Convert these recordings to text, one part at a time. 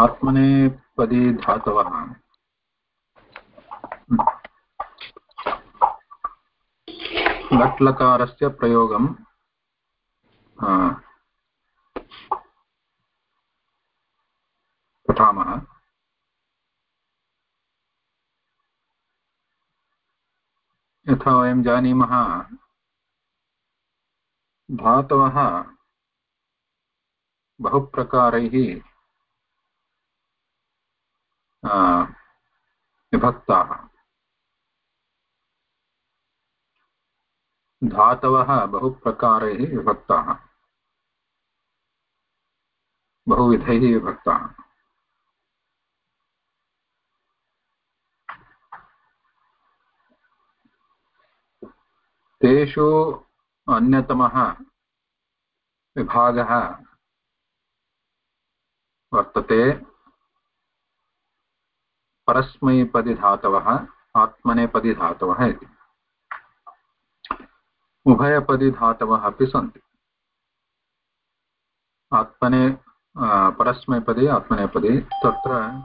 आत्मनेपदी धातवः। लट्लकारस्य प्रयोगं पठामः। यथा वयं जानीमः धातवः बहुप्रकारैः विभक्ताः धातवः बहुप्रकारैः विभक्ताः। बहुविधैः विभक्ताः। तेषु अन्यतमः विभागः वर्तते। परस्मैपदिधातवः, आत्मनेपदिधातवः इति। उभयपदिधातवः अपि सन्ति। आत्मने परस्मैपदी, आत्मनेपदी, तत्र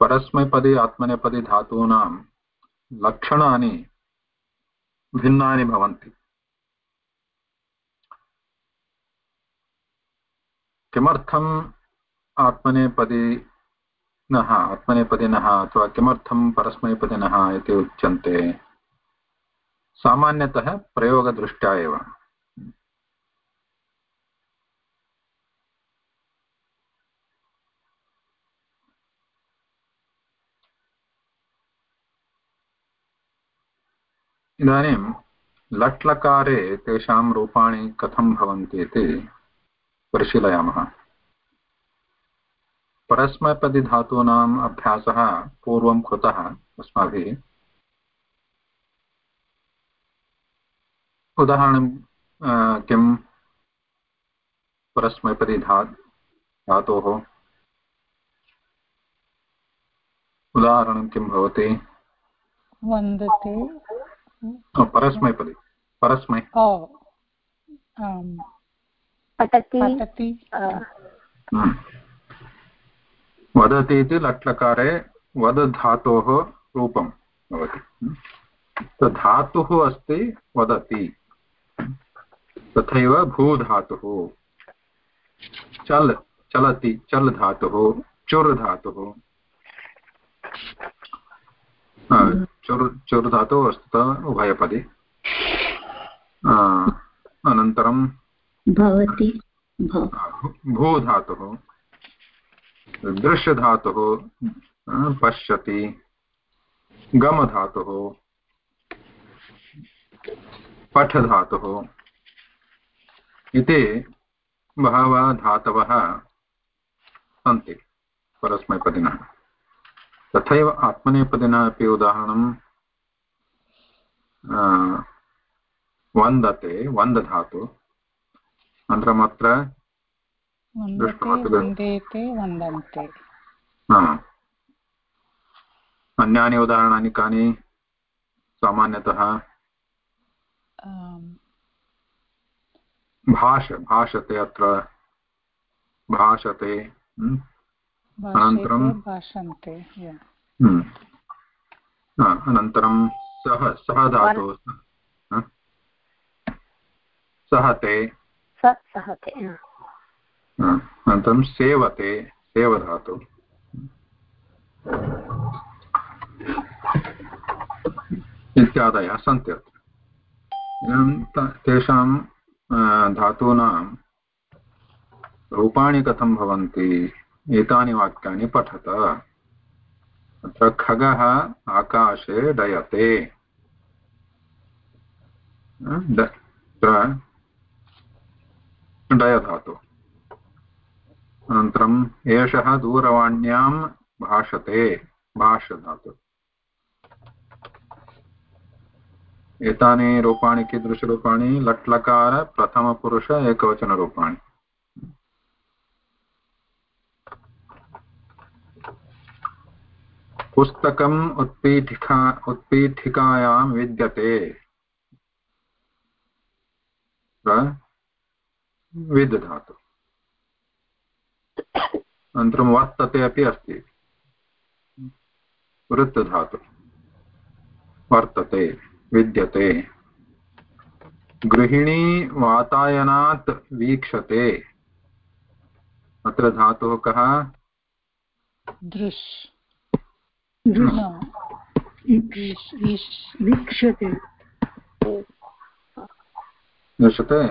परस्मैपदी, आत्मनेपदी धातूनां लक्षणानि भिन्नानि भवन्ति। किमर्थम् आत्मनेपदिनः आत्मनेपदिनः अथवा किमर्थं परस्मैपदिनः इति उच्यन्ते। सामान्यतः प्रयोगदृष्ट्या एव। इदानीं लट्लकारे तेषां रूपाणि कथं भवन्ति इति परिशीलयामः। परस्मैपदिधातूनाम् अभ्यासः पूर्वं कृतः अस्माभिः। उदाहरणं किं? परस्मैपदी धा धातोः उदाहरणं किं भवति? वन्दते। परस्मैपदी। परस्मै। पठति वदति इति लट्लकारे वदधातोः रूपं भवति। धातुः अस्ति वदति। तथैव भूधातुः। चल् चलति चल् धातुः चुर् धातुः चुर् चुर् धातुः वस्तुतः उभयपदि। अनन्तरं भवति भूधातुः, दृश्यधातुः पश्यति। गमधातुः, पठधातुः। इति बहवः धातवः सन्ति परस्मैपदिनः। तथैव आत्मनेपदिनः अपि उदाहरणं वन्दते, वन्दधातु। अनन्तरम् अत्र अन्यानि उदाहरणानि कानि सामान्यतः भाष भाषते अत्र भाषते अनन्तरं भाषन्ते अनन्तरं सः सः धातुः सहते सहते अनन्तरं सेवते, सेवधातु। इत्यादयः सन्ति अत्र। तेषां धातूनां रूपाणि कथं भवन्ति? एतानि वाक्यानि पठत। अत्र खगः आकाशे डयते डयधातु अनन्तरम् एषः दूरवाण्यां भाषते भाष्यधातु एतानि रूपाणि कीदृशरूपाणि? लट्लकार, प्रथमपुरुष, एकवचनरूपाणि। पुस्तकम् उत्पीठिका, उत्पीठिकायां विद्यते। विद् धातु अनन्तरं वर्तते अपि अस्ति। वृत्त धातु वर्तते विद्यते। गृहिणी वातायनात् वीक्षते। अत्र धातुः कः? दृश् वीक्षते। दृश्यते?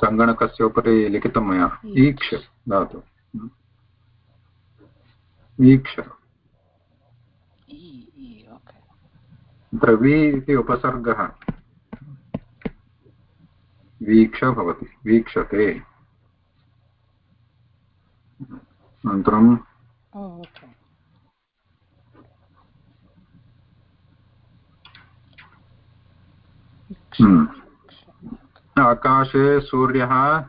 सङ्गणकस्य उपरि लिखितं मया। ईक्ष। धातु। वीक्ष तत्र वि इति उपसर्गः। वीक्ष भवति वीक्षते। अनन्तरं हम्म। आकाशे सूर्यः।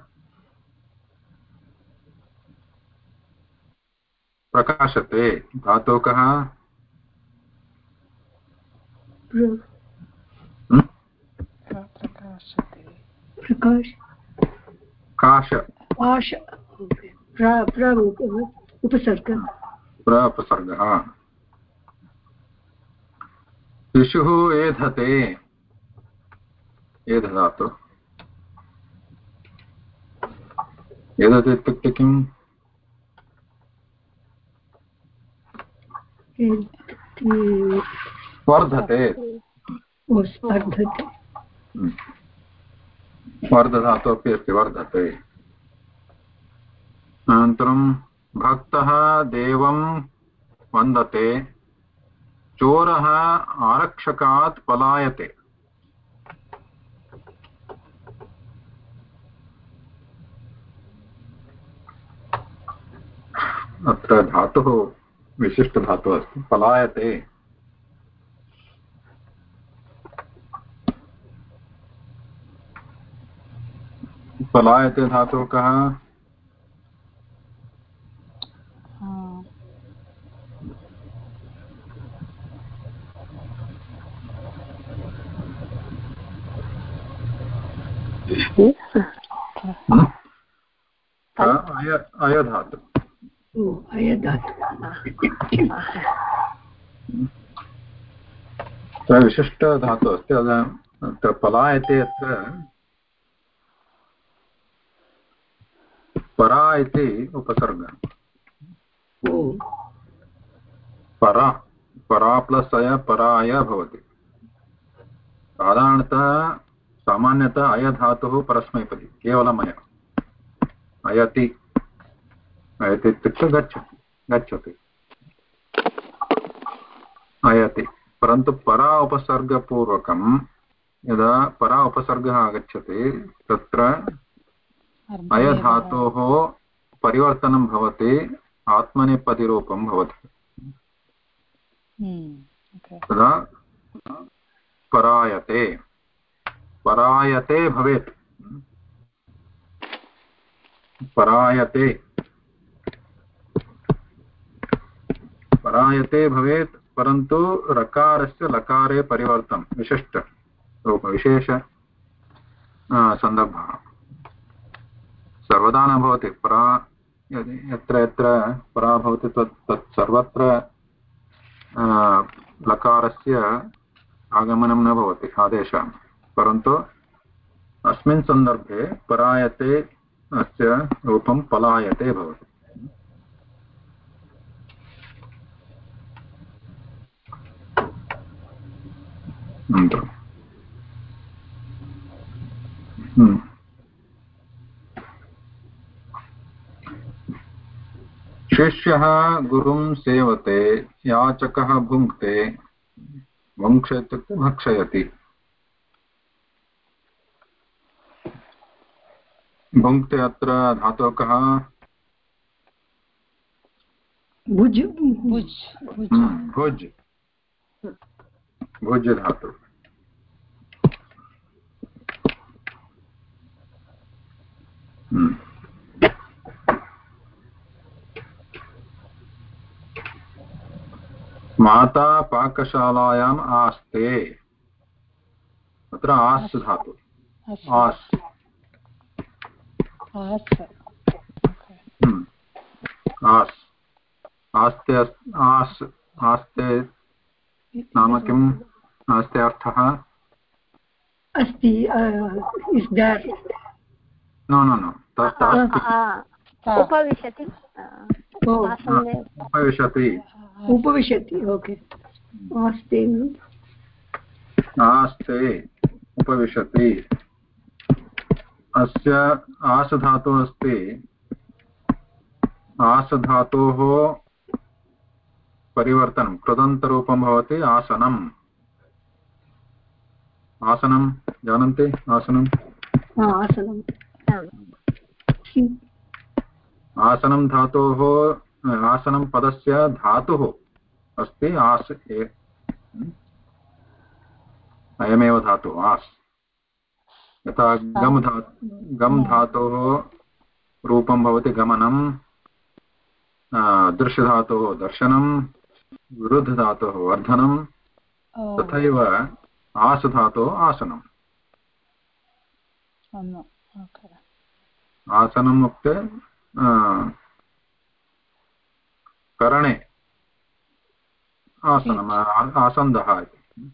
प्रकाशते। धातु कः हम्म? प्रकाश काश। काश उपसर्ग। प्रपसर्गः। शिशुः एधते। एधदातु एधते इत्युक्ते किम् वर्धते वर्धधातु अपि अस्ति वर्धते। अनन्तरं भक्तः देवं वन्दते। चोरः आरक्षकात् पलायते। अत्र धातुः विशिष्टधातुः अस्ति पलायते। पलायते धातुः कः? अयधातु विशिष्टधातुः अस्ति अत्र पलायते अत्र परा इति उपसर्गः। परा परा प्लस् अय पराय भवति। साधारणतः सामान्यतः अयधातुः परस्मैपदी केवलम् अय अयति अयति इत्युक्ते गच्छति गच्छति अयति परन्तु परा उपसर्गपूर्वकं यदा परा उपसर्गः आगच्छति तत्र अयधातोः परिवर्तनं भवति आत्मनेपदिरूपं भवति। हम्म, तदा परायते। परायते भवेत्। परायते। परायते भवेत्, परन्तु रकारस्य लकारे परिवर्तनं विशिष्ट। विशेष सन्दर्भः। सर्वदा न भवति। परा यत्र यत्र परा भवति तत् तत् सर्वत्र लकारस्य आगमनं न भवति आदेशः। परन्तु अस्मिन् सन्दर्भे परायते अस्य रूपं पलायते भवति। हम्म। शिष्यः गुरुं सेवते याचकः भुङ्क्ते भुङ्क्ष इत्युक्ते भक्षयति। भुङ्क्ते अत्र धातुः कः भुज् भुज्। भुज्। भुज् धातु। माता पाकशालायाम् आस्ते। अत्र आस् धातु। आस्। आस्। हम्म। आस्ते आस् आस्ते नाम किम्? आस्ते अर्थः? अस्ति नो नो नो उपविशति उपविशति उपविशति ओके अस्ति आस्ते उपविशति अस्य आसधातुः अस्ति आसधातोः परिवर्तनं कृदन्तरूपं भवति आसनम् आसनं जानन्ति आसनं हा, आसनं धातोः आसनं पदस्य धातुः अस्ति आस् ए- अयमेव धातुः आस्। यथा गम् धा गम् धातोः रूपं भवति गमनं दृश्यधातोः दर्शनं वृद्ध धातोः वर्धनं तथैव आस् धातोः आसनम्। आसनम् उक्ते करणे। आसनम् आसन्दः इति।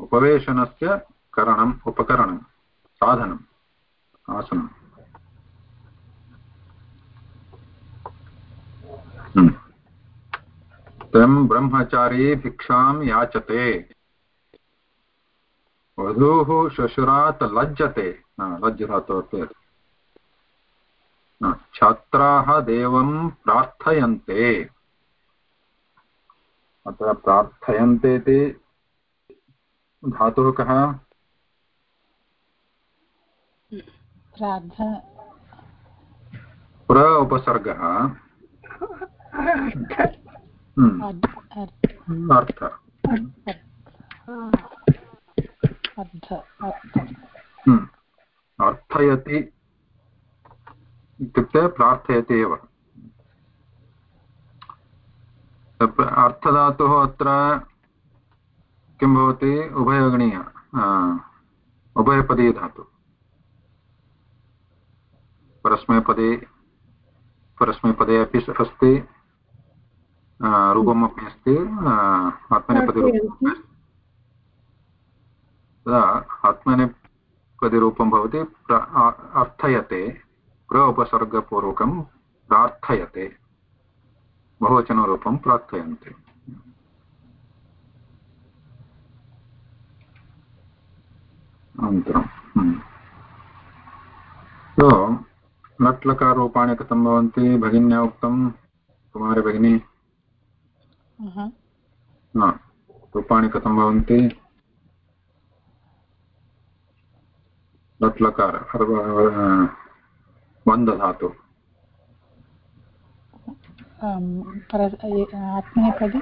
उपवेशनस्य करणम् उपकरणं साधनम् आसनम्। हम्म। तं ब्रह्मचारी भिक्षां याचते। वधूः श्वशुरात् लज्जते। लज्जधातु छात्राः देवं प्रार्थयन्ते। अत्र प्रार्थयन्ते इति धातुः कः? प्र उपसर्गः। हम्म, अर्थ। अर्थ हम्म, अर्थयति इत्युक्ते प्रार्थयति एव। अर्थधातुः अत्र किं भवति? उभयगणीय उभयपदी धातु परस्मैपदे परस्मैपदे अपि अस्ति। रूपमपि अस्ति। आ, आत्मनेपदीरूपमपि अस्ति। तदा आत्मनेपदिरूपं भवति अर्थयते प्र उपसर्गपूर्वकं प्रार्थयते। बहुवचनरूपं प्रार्थयन्ते। अनन्तरं हम्म। so लट्लकाररूपाणि कथं भवन्ति? भगिन्या उक्तं कुमारी भगिनी न रूपाणि कथं भवन्ति? लट्लकार अर्व- वन्दधातु आत्मनेपदी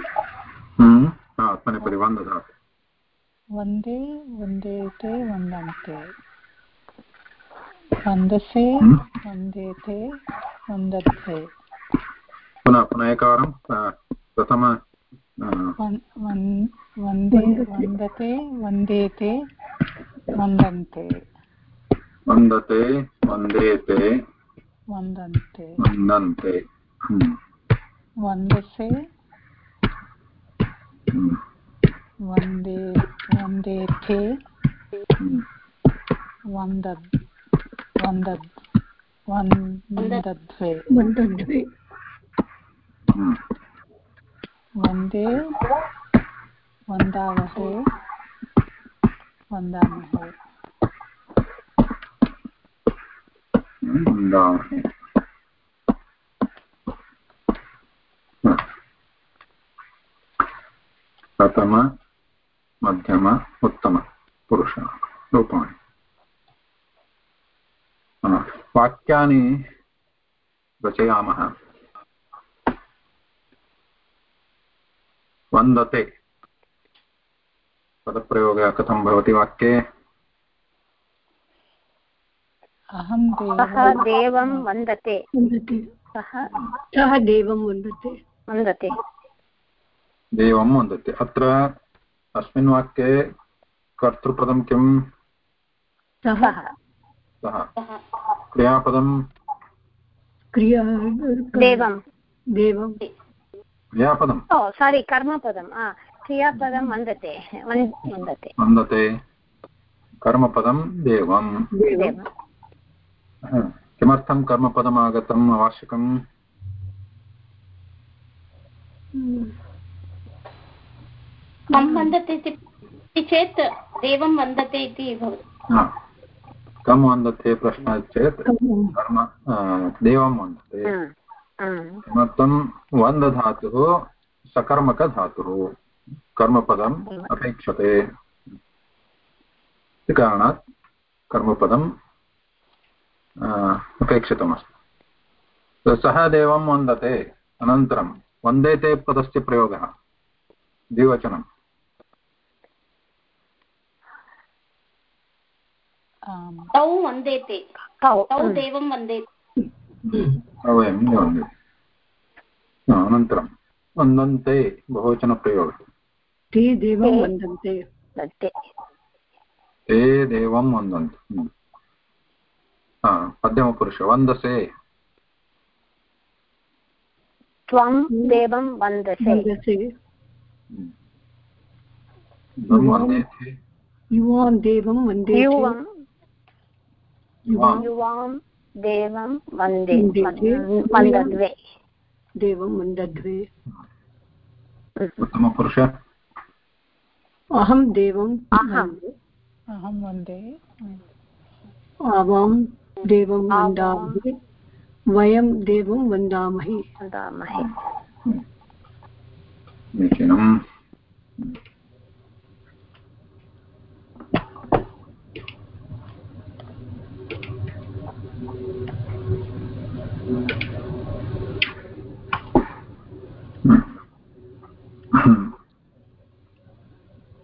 हम्म। हा, आत्मनेपदी वन्दधातु वंदे वन्देते वन्दन्ते वन्दसे हम्म। वन्देते वन्दन्ते पुनः पुनः एकवारं प्रथम वंदे वन्दते वन्देते वन्दन्ते वन्दते वन्देते वन्दन्ते वन्दन्ते हम्म। वन्दसे हम्म। वंदे वन्देथे हम्म। वन्दद् वन्दद् वन्दद्वे मन्दद्वे हम्म। वंदे वन्दावहे वन्दामहे प्रथम मध्यम उत्तम पुरुष रूपाणि। वाक्यानि रचयामः। वन्दते। पदप्रयोगः कथं भवति वाक्ये? अहं सः देव वन्दते। सः देवं वन्दते। वन्दते। देवं वन्दते। अत्र अस्मिन् वाक्ये कर्तृपदं किं? सः। सः। क्रियापदं? क्रिया देवं। देवं। क्रियापदम् ओ सारि कर्मपदम् आ क्रियापदं वन्दते। वन्दते। वन्दते। कर्मपदं देवं देवं। देवं। किमर्थं कर्मपदम् आगतम् आवश्यकम् मम वन्दते इति चेत् देवं वन्दते इति भवति। कं वन्दते प्रश्नः चेत्? कर्म देवं वन्दते। हम्म, हम्म, किमर्थं वन्दधातुः सकर्मकधातुः? कर्मपदम् अपेक्षते। इति कारणात् कर्मपदम् अपेक्षितमस्ति सः देवं वन्दते अनन्तरं वन्देते पदस्य प्रयोगः द्विवचनं तौ वन्देते तौ तौ देवं वन्देते अनन्तरं वन्दन्ते बहुवचनप्रयोगः ते देवं वन्दन्ते ते देवं वन्दन्ति मध्यमपुरुष वन्दसे। त्वं देवं वन्दसे। युवान् देवं वंदे युवां। युवां। देवं वंदे। वन्दद्वे। देवं वन्दद्वे। उत्तमपुरुष अहं देवं अहं। अहं वंदे। आवां देवं। वन्दामहे वयं देवं वन्दामहे वदामहे समीचीनम्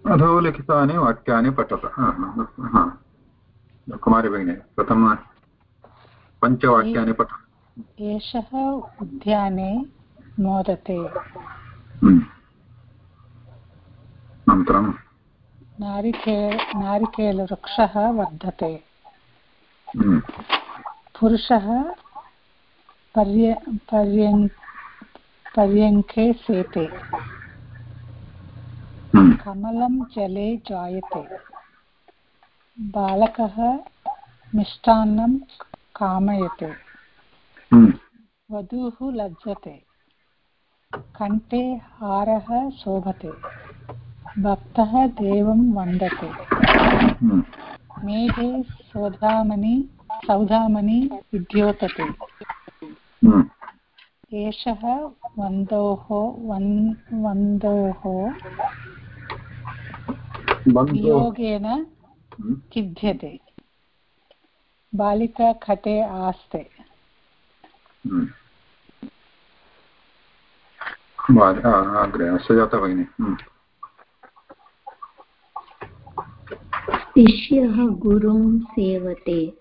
अधोलिखितानि वाक्यानि पठत हा, हा। कुमारी भगिनी प्रथम पञ्चवाक्यानि पठ एषः उद्याने मोदते हम्म। अनन्तरं नारिके नारिकेलवृक्षः वर्धते। हम्म, पुरुषः पर्य पर्यङ् पर्यङ्के सेते। हम्म, कमलं जले जायते। बालकः मिष्टान्नं कामयते। हम्म, वधूः लज्जते। कण्ठे हारः शोभते। भक्तः देवं वन्दते। हम्म, मेघे सौधामणि सौधामणि विद्योतते। हम्म, एषः वन्दोः वन् वन्दोः वियोगेन खिद्यते बालिका खटे आस्ते। हम्म। बाल- अग्रे सुजाता भगिनी हम्म, शिष्यः गुरुं सेवते।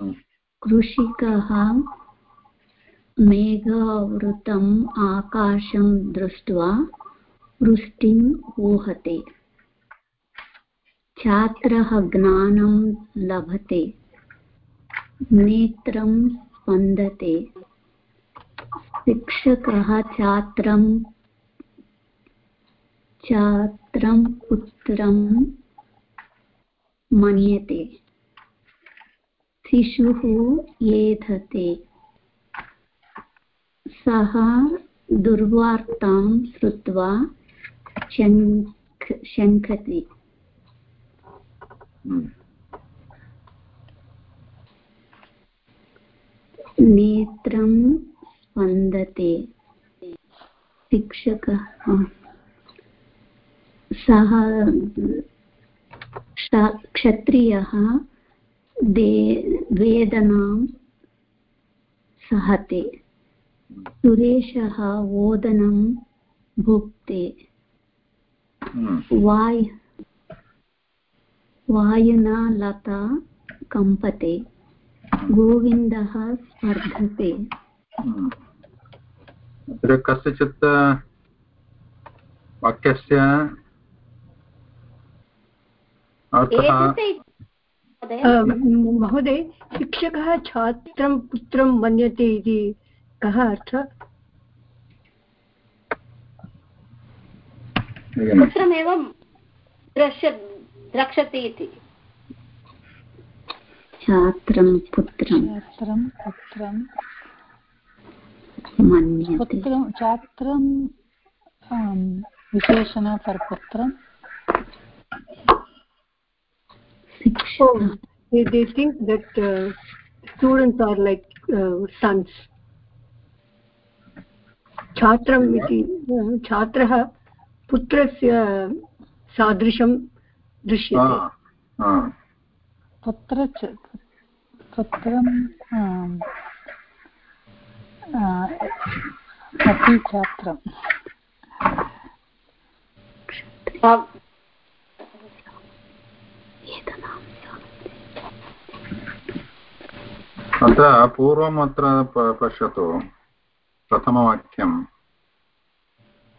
हम्म, कृषिकः मेघावृतम् आकाशं दृष्ट्वा वृष्टिम् ऊहते छात्रः ज्ञानं लभते। नेत्रं स्पन्दते। शिक्षकः छात्रं छात्रं पुत्रं मन्यते। शिशुः एधते सः दुर्वार्तां श्रुत्वा शङ्ख शङ्खति। हम्म, नेत्रं स्पन्दते। शिक्षकः सः क्षत्रियः, दे, वेदनां सहते। सुरेशः ओदनं भुक्ते। वाय्, वायुना लता कम्पते। गोविन्दः स्पर्धते। अत्र कस्यचित् वाक्यस्य महोदय। शिक्षकः छात्रं पुत्रं मन्यते इति कः अर्थः? पुत्रमेव द्रक्षति इति। छात्रं पुत्रं छात्रं पुत्रं। मन्यते। पुत्रं छात्रं विशेषण फर् पुत्रं शिक्षकः they, they think that uh, students are like uh, sons. छात्रम् इति छात्रः पुत्रस्य सादृशं दृश्यते. पुत्र च पुत्रं आम्, आ, अपि छात्रं अत्र पूर्वम् अत्र पश्यतु। प्रथमवाक्यं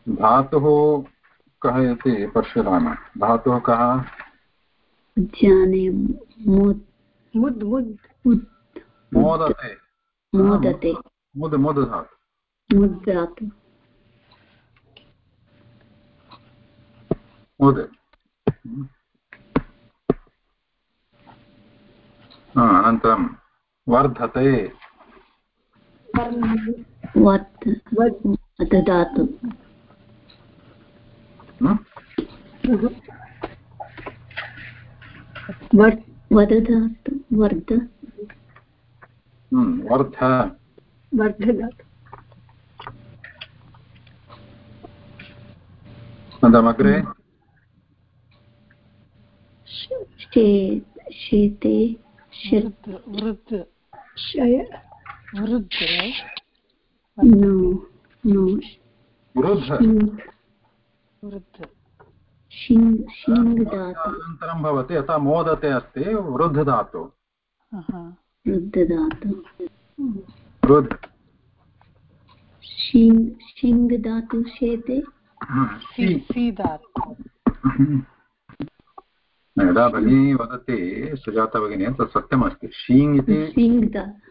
धातुः कः इति पश्यामः धातुः कः? मुद् मुद्। मोदते। मोदते। मुद् मुद् मुद्रातु मुद्। अनन्तरं वर्धते। ददातु hm? वर्ध वर्ध। वर्धदातु अनन्तरमग्रे शे शेते वृद्ध अनन्तरं भवति यथा मोदते अस्ति वृद्ध धातु। आहा. वृद्धदातु शिङ् शेते यदा भगिनी वदति सुजाता भगिनी तत् सत्यमस्ति। शीङ् इति शिङ् दा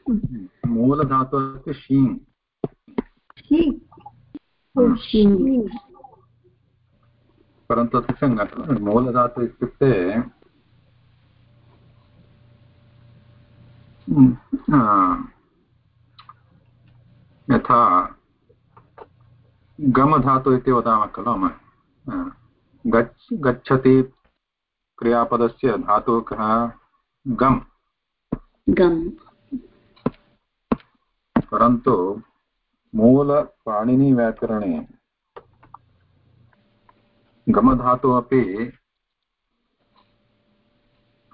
अस्ति शीङ् परन्तु तस्य मूलधातुः इत्युक्ते म्, आ, यथा गमधातु इति वदामः खलु गच्छ गच्छति क्रियापदस्य धातुः कः गम्। गम्। परन्तु मूलपाणिनिव्याकरणे गमधातुः अपि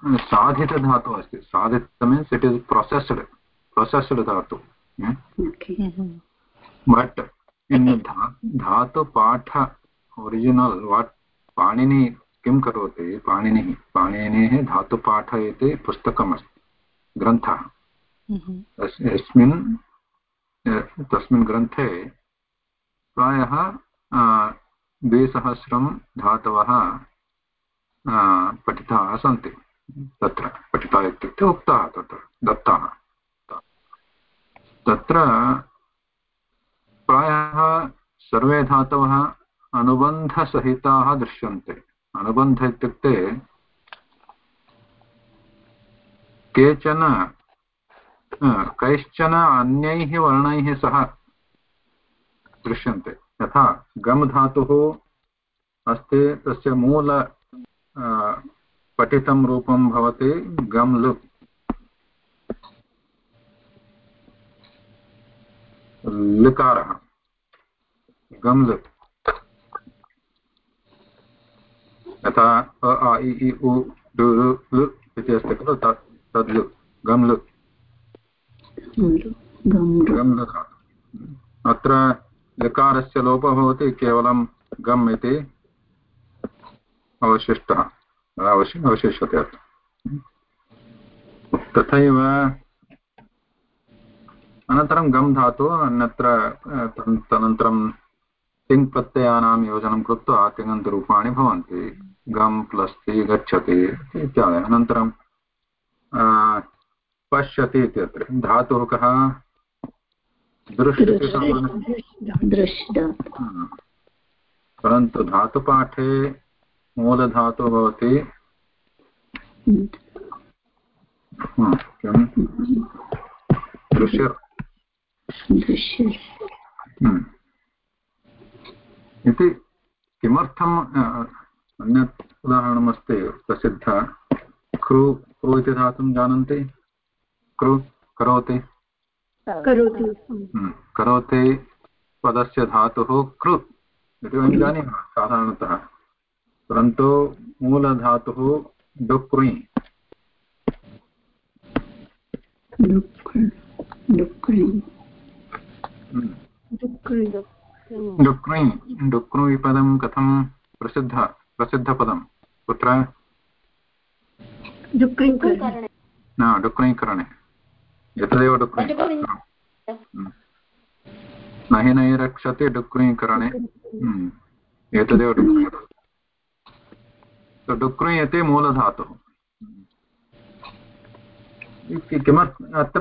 साधितधातुः अस्ति। साधित means it is processed processed धातु ओके बट् इन् धा धातुपाठ ओरिजिनल् वाट् पाणिनि किं करोति? पाणिनिः पाणिनेः धातुपाठ इति पुस्तकमस्ति ग्रन्थः। यस्मिन् तस्मिन् ग्रन्थे प्रायः द्विसहस्रं धातवः पठिताः सन्ति। तत्र, पठिताः इत्युक्ते उक्ताः तत्र, दत्ताः। तत्र प्रायः सर्वे धातवः अनुबन्धसहिताः दृश्यन्ते। अनुबन्ध इत्युक्ते केचन कैश्चन अन्यैः वर्णैः सह दृश्यन्ते। यथा गम् धातुः अस्ति, तस्य मूल पठितं रूपं भवति गम् लुक् लकारः गम् लुक् यथा अ आ इ ई उ लु लु लु इति अस्ति खलु? तत् तद् लुक् गम् लुक् गम् अत्र लकारस्य लोपः भवति केवलं गम् इति अवशिष्टः। अवशि अवशिष्यते तथैव अनन्तरं गम् धातु अन्यत्र तदनन्तरं तिङ् प्रत्ययानां योजनं कृत्वा तिङन्तरूपाणि भवन्ति। गम् प्लस् ति गच्छति इत्यादि अनन्तरं पश्यति इत्यत्र। धातुः कः? दृश् इति सम्पूर्ण- दृश् धातु हा। परन्तु धातुपाठे मूलधातुः भवति हा, किं दृश्य। हम्म। इति किमर्थम् अन्यत् उदाहरणमस्ति प्रसिद्ध। क्रू क्रू इति धातुं जानन्ति? क्रू करोति? करोति। हम्म। करोति पदस्य धातुः कृ इति वयं जानीमः साधारणतः। परन्तु मूलधातुः डुक्रि डुक्र डुक्रि पदं कथं प्रसिद्ध प्रसिद्धपदं? कुत्र? न डुक्रीकरणे एतदेव डुक्री पञ्चगोविन्द हम्म। नहि नहि रक्षति डुक्रीकरणे। एतदेव डुक्री तो डुक्री इति मूलधातुः। कि- किमर्थ अत्र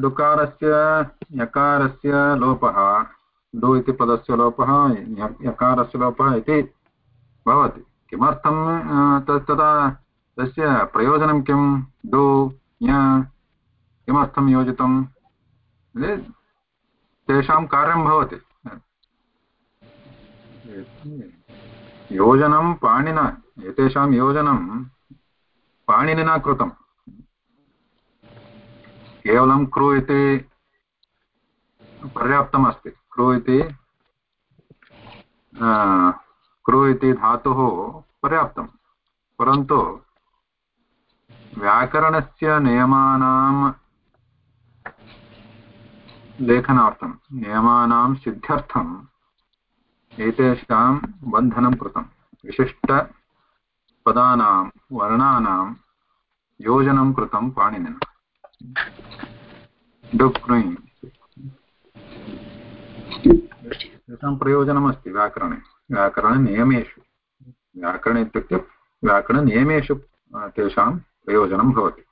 डुकारस्य, यकारस्य लोपः डु इति पदस्य लोपः यकारस्य लोपः इति भवति। किमर्थं तदा तस्य प्रयोजनं किं? डु य किमर्थं योजितं? तेषां कार्यं भवति। योजनं पाणिना, एतेषां योजनं पाणिनिना कृतं केवलं क्रू इति पर्याप्तमस्ति। क्रू इति क्रू इति धातुः पर्याप्तं परन्तु व्याकरणस्य नियमानां लेखनार्थं, नियमानां सिद्ध्यर्थम् एतेषां बन्धनं कृतं विशिष्टपदानां, वर्णानां योजनं कृतं पाणिनिना। तेषां प्रयोजनमस्ति व्याकरणे। व्याकरणनियमेषु। व्याकरणे इत्युक्ते व्याकरणनियमेषु तेषां प्रयोजनं भवति।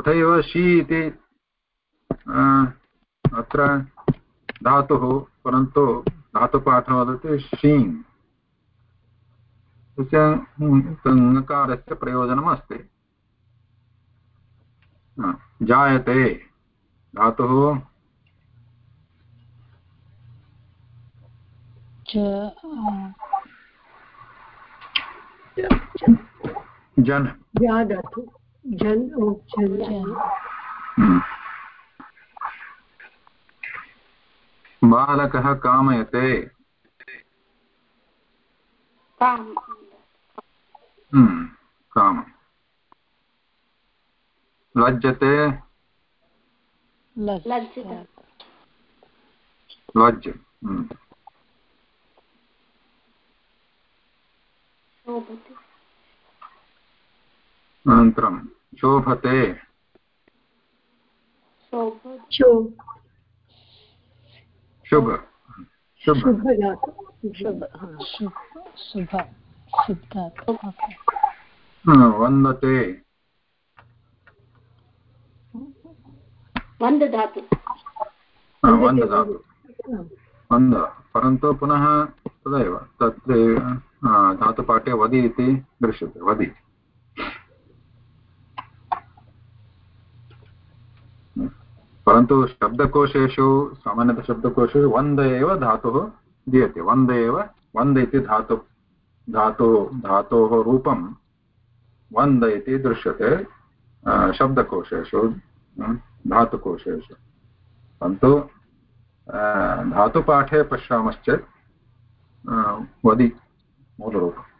तथैव शी इति अत्र धातुः, परन्तु धातुपाठः वदति शीङ् तस्य ङकारस्य प्रयोजनम् अस्ति जायते। धातुः च जन्। जन् ओ जन् जन् हम्म। बालकः कामयते। काम। हम्म, लज्जते। लज्ज हम्म, अनन्तरं शोभते। शोभ शुभ। शुभ। शुभ। शुभ हा। वन्दते। मन्द धातु वन्द। परन्तु पुनः तदैव तत्र धातुपाठे वदि इति दृश्यते वदि। परन्तु शब्दकोशेषु सामान्यतः शब्दकोशेषु वन्द एव धातुः दीयते। वन्द एव, वन्द इति धातु धातु, धातोः रूपं वन्द इति दृश्यते शब्दकोशेषु धातुकोशेषु। परन्तु धातुपाठे पश्यामश्चेत् वदि मूलरूपम्।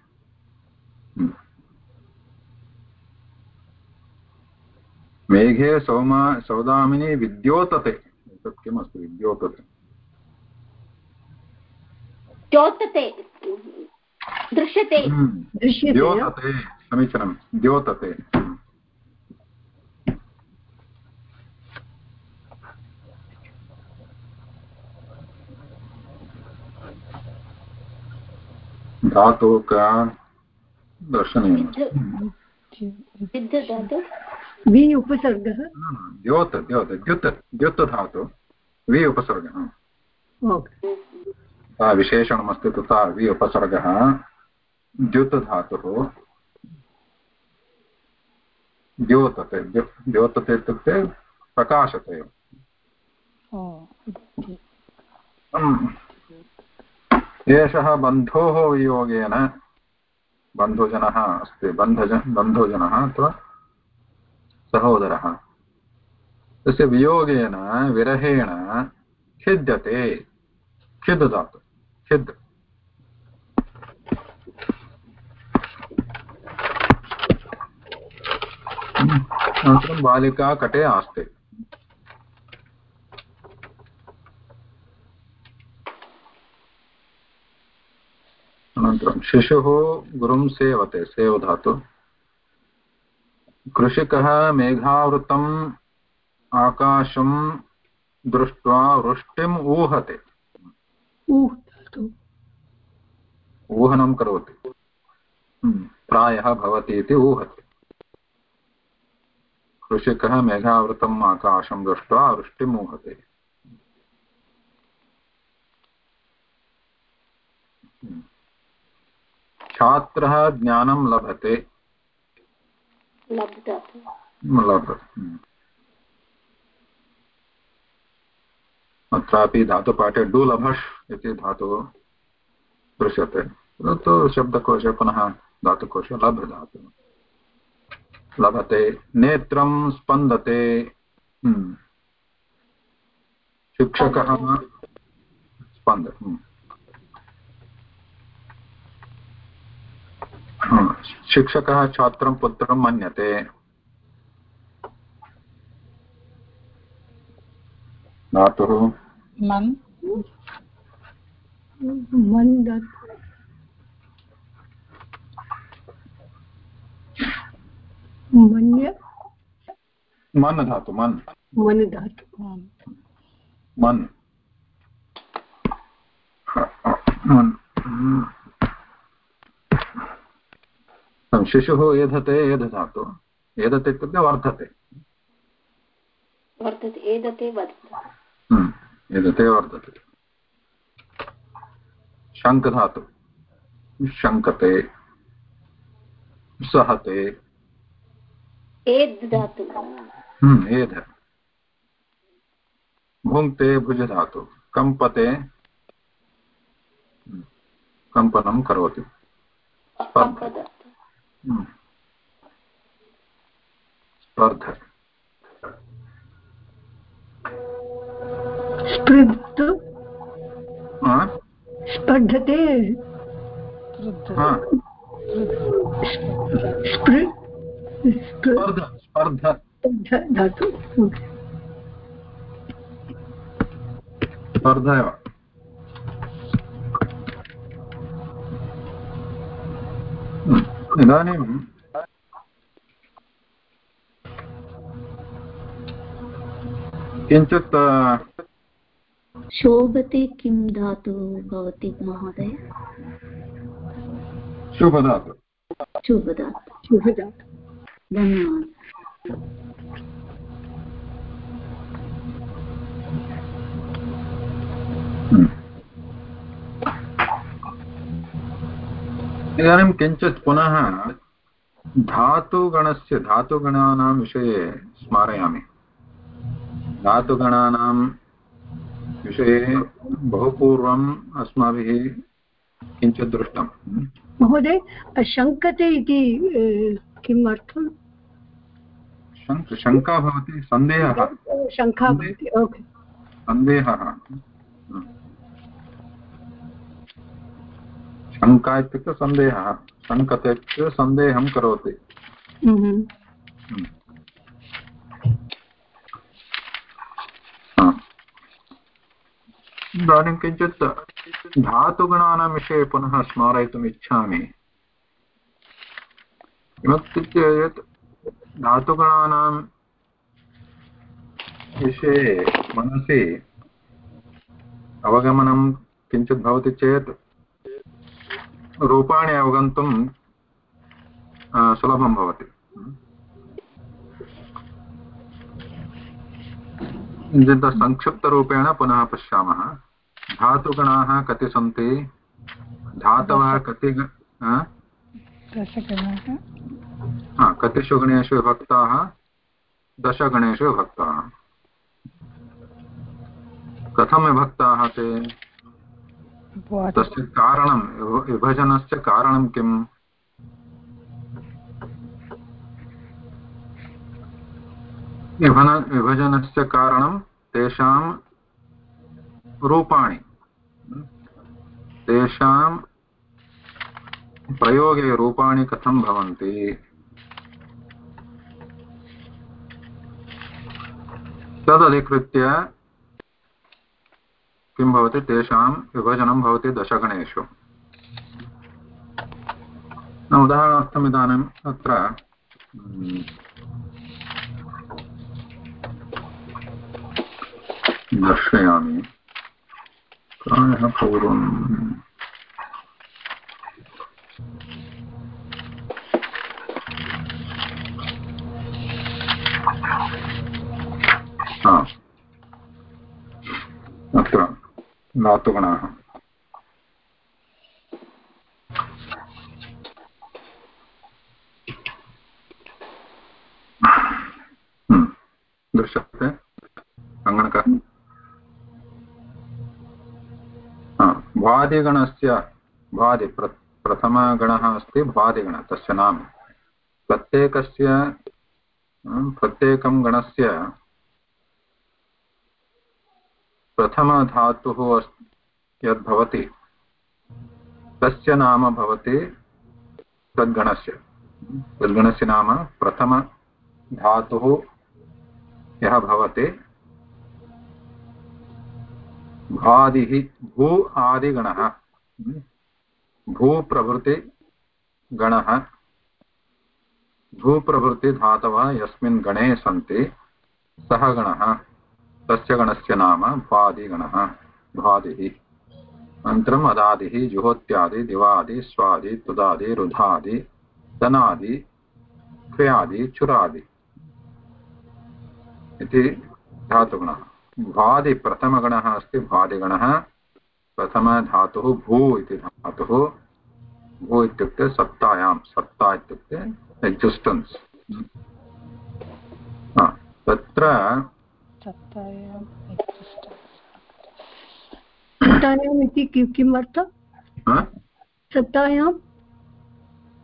मेघे सौमा सौदामिनी विद्योतते। एतत् किमस्ति विद्योतते? द्योतते। दृश्यते। हम्म। दृश्यते द्योतते समीचीनं द्योतते। धातुः का धातु। वि उपसर्गः द्योत् द्योत् द्युत् द्युत् धातु वि उपसर्गः ओके विशेषणमस्ति तथा वि उपसर्गः द्युत् धातुः द्योतते द्योतते इत्युक्ते प्रकाशते। एषः बन्धोः वियोगेन बन्धुजनः अस्ति बन्धज बन्धुजनः अथवा सहोदरः तस्य वियोगेन विरहेण खिद्यते खिद् धातु खिद् अनन्तरं बालिका कटे आस्ते अनन्तरं शिशुः गुरुं सेवते सेव धातु कृषिकः मेघावृतम् आकाशं दृष्ट्वा वृष्टिम् ऊहते। ऊहनं करोति। हम्म, प्रायः भवति इति ऊहते। कृषिकः मेघावृतम् आकाशं दृष्ट्वा वृष्टिम् ऊहते। छात्रः ज्ञानं लभते। लब्धातु लभते अत्रापि धातुपाठे डु लभष् इति धातुः दृश्यते। तत्तु शब्दकोशे पुनः धातुकोशे लभ धातुः। लभते नेत्रं स्पन्दते। हम्म। शिक्षकः स्पन्द हम्म। हा, शिक्षकः छात्रं पुत्रं मन्यते। धातुः मन्? मन् धातु मन् धातु मन्। मन धातु। मन्। मन्। मन्। शिशुः एधते एध धातु एधते इत्युक्ते वर्धते। वर्तते हम्म, एधते वर्धते। शङ्ख धातु शङ्कते सहते हम्म, एध। भुङ्क्ते भुज धातु कम्पते। हम्म, कम्पनं करोति। स्पर्ध स्पृद्धु स्पर्धते धातु स्पर्ध एव इदानीं किञ्चित् शोभते किं धातु भवति महोदय? शुभदातु शुभदातु शुभदातु धन्यवादः। इदानीं किञ्चित् पुनः धातुगणस्य धातुगणानां विषये स्मारयामि। धातुगणानां विषये बहु पूर्वम् अस्माभिः किञ्चित् दृष्टम्। महोदय शङ्कते इति किम् अर्थं शङ्का भवति सन्देहः। शङ्का भवति सन्देहः। शङ्का इत्युक्ते सन्देहः शङ्कते इत्युक्ते सन्देहं करोति। हम्म। इदानीं किञ्चित् धातुगणानां विषये पुनः स्मारयितुम् इच्छामि किमर्थमित्युक्ते यत् धातुगणानां विषये मनसि अवगमनं किञ्चित् भवति चेत् रूपाणि अवगन्तुं सुलभं भवति। किञ्चित् संक्षिप्तरूपेण पुनः पश्यामः। धातुगणाः कति सन्ति? धातवः कति कतिषु गणेषु विभक्ताः? दशगणेषु विभक्ताः। कथं विभक्ताः ते? तस्य कारणं, विभ- विभजनस्य कारणं किम्? विभजनस्य कारणं तेषां रूपाणि। तेषां प्रयोगे रूपाणि कथं भवन्ति? तदधिकृत्य किं भवति तेषां विभजनं भवति दशगणेषु। उदाहरणार्थम् इदानीम् अत्र दर्शयामि। प्रायः पूर्वं धातुगणाः हम्म, दृश्यते? अङ्गणक। भ्वादिगणस्य भ्वादि प्र प्रथमगणः अस्ति भ्वादिगणः तस्य नाम। प्रत्येकस्य हम्म, प्रत्येकं गणस्य प्रथमधातुः यद्भवति। तस्य नाम भवति तद्गणस्य तद्गणस्य नाम प्रथमधातुः यः भवति, भादिः भू आदिगणः। भूप्रभृतिगणः भूप्रभृतिधातवः यस्मिन् गणे सन्ति सः गणः। तस्य गणस्य नाम भादिगणः भादिः। अनन्तरम् अदादिः, जुहोत्यादि, दिवादि, स्वादि, तुदादि, रुधादि धनादि क्रियादि चुरादि। इति धातुगणः। भादि प्रथमगणः अस्ति, भादिगणः। प्रथमधातुः भू इति धातुः। भू इत्युक्ते सत्तायां सत्ता इत्युक्ते एक्सिस्टेन्स् तत्र सत्तायाम् existence. इति किम् अर्थः हा? सत्तायां?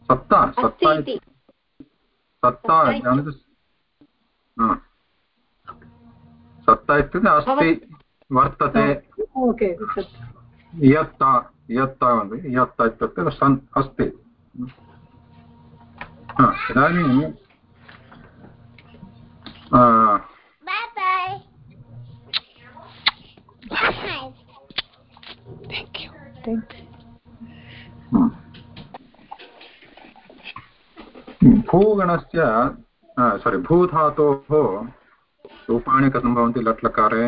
सत्ता अस्ति सत्ता सत्ता सत्ता इति- जानति हा. सत्ता इत्युक्ते अस्ति वर्तते। यत्ता यत्ता यत्ता इत्युक्ते सन् अस्ति। इदानीं you. भूगणस्य सारि भूधातोः रूपाणि कथं भवन्ति लट्लकारे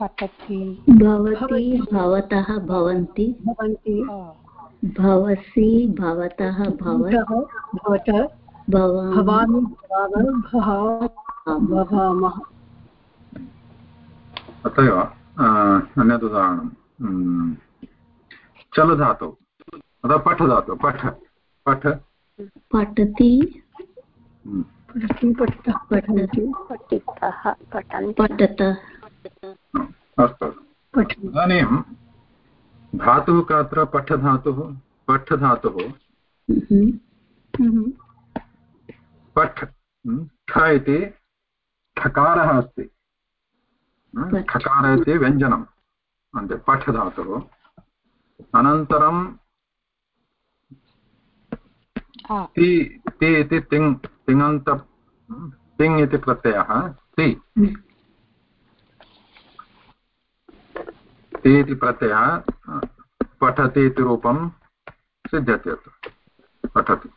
पठति भवति भवतः भवन्ति भवन्ति भवसि भवतः भवत् भवामि भवामि भवामः भव अन्यत् उदाहरणं हम्म, चलधातौ अथवा पठधातु पठ पठ पठति। हम्म, अस्तु। इदानीं धातुः का अत्र पठधातुः? पठधातुः. हम्म। पठ हम्म, ठ इति ठकारः अस्ति। ठकार इति व्यञ्जनम्। अन्ते पठधातुः अनन्तरं ति ति इति तिङ् तिङन्त तिङ् इति प्रत्ययः। ति। ति इति प्रत्ययः। पठति इति रूपं सिद्ध्यति अत्र। पठति।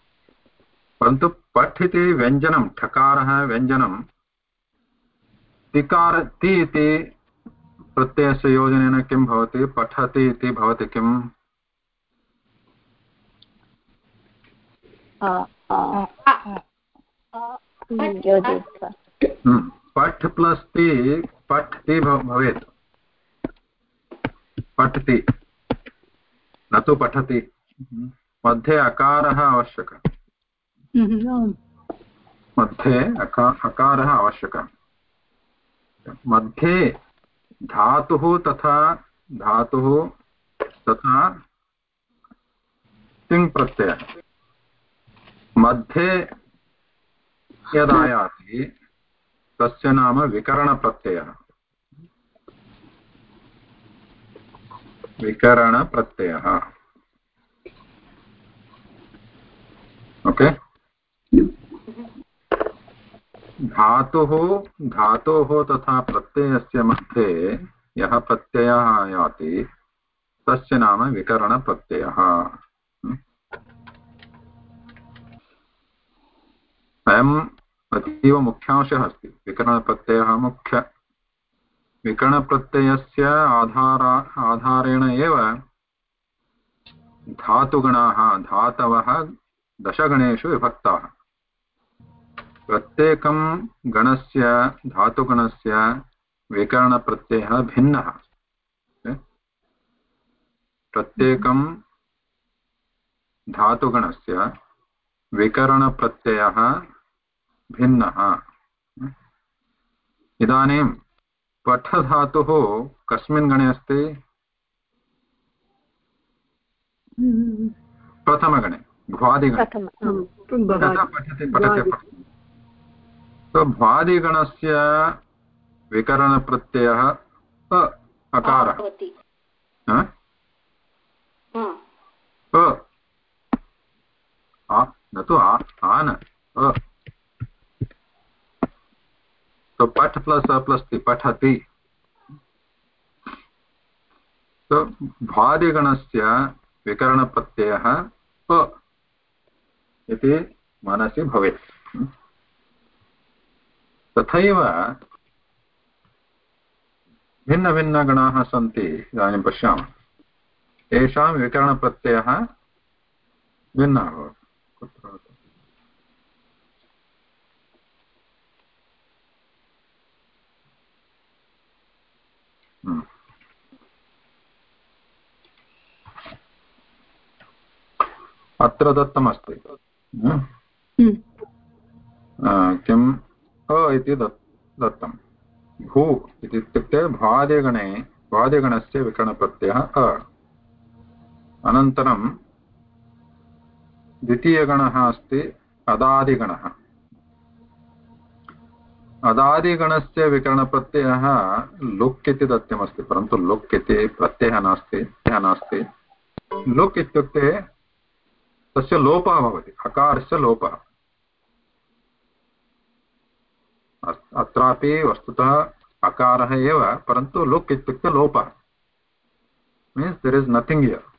परन्तु पठ् इति व्यञ्जनं ठकारः व्यञ्जनं तिकार ति इति प्रत्ययस्य योजनेन किं भवति? पठति इति भवति किम्? पठ् प्लस् ति पठ् ति भवेत्। पठति न तु पठति। मध्ये अकारः आवश्यकः। मध्ये अकारः आवश्यकः। मध्ये धातुः तथा धातुः तथा तिङ् प्रत्ययः। मध्ये यदायाति तस्य नाम विकरणप्रत्ययः। विकरणप्रत्ययः। ओके? धातुः, धातोः तथा प्रत्ययस्य मध्ये यः प्रत्ययः आयाति, तस्य नाम विकरणप्रत्ययः। अयम् अतीव मुख्यांशः अस्ति। विकरणप्रत्ययः मुख्य। विकरणप्रत्ययस्य आधारा, आधारेण एव धातुगणाः, धातवः दशगणेषु विभक्ताः। प्रत्येकं गणस्य धातुगणस्य विकरणप्रत्ययः भिन्नः। प्रत्येकं धातुगणस्य विकरणप्रत्ययः भिन्नः। इदानीं पठधातुः कस्मिन् गणे अस्ति? प्रथमगणे भ्वादिगणे प्रथम यथा पठति पठति। पठति तो भ्वादिगणस्य विकरणप्रत्ययः अकारः हा? हा। अ न तु आ आन तो पठ प्लस् अ प्लस् ति पठति। तो भ्वादिगणस्य विकरणप्रत्ययः अ इति मनसि भवेत्। तथैव भिन्नभिन्नगणाः सन्ति इदानीं पश्यामः। तेषां विकरणप्रत्ययः भिन्नः भवति। कुत्र हम्म। अत्र दत्तमस्ति। हम्म। अ इति दत् दत्तं भू इति इत्युक्ते भ्वादिगणे भ्वादिगणस्य विकरणप्रत्ययः अ। अनन्तरं द्वितीयगणः अस्ति अदादिगणः। अदादिगणस्य विकरणप्रत्ययः लुक् इति दत्तमस्ति, परन्तु लुक् इति प्रत्ययः नास्ति नास्ति। लुक् इत्युक्ते तस्य लोपः भवति, अकारस्य लोपः। अत्रापि वस्तुतः अकारः एव परन्तु लुक् इत्युक्ते लोपः। Means there is nothing here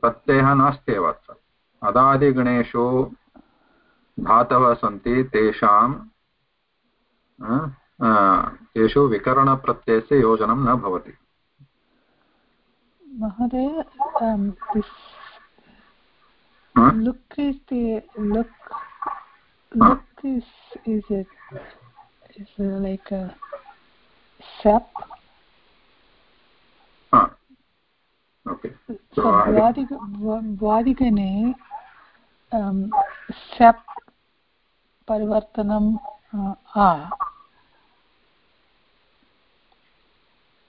प्रत्ययः नास्ति एव अत्र। अदादिगणेषु धातवः सन्ति तेषां तेषु विकरणप्रत्ययस्य योजनं न भवति। Huh? look is the look. Huh? Look is is it is it like a sap? हा okay So Vadiga Vadigane um, sap परिवर्तनम् uh, ah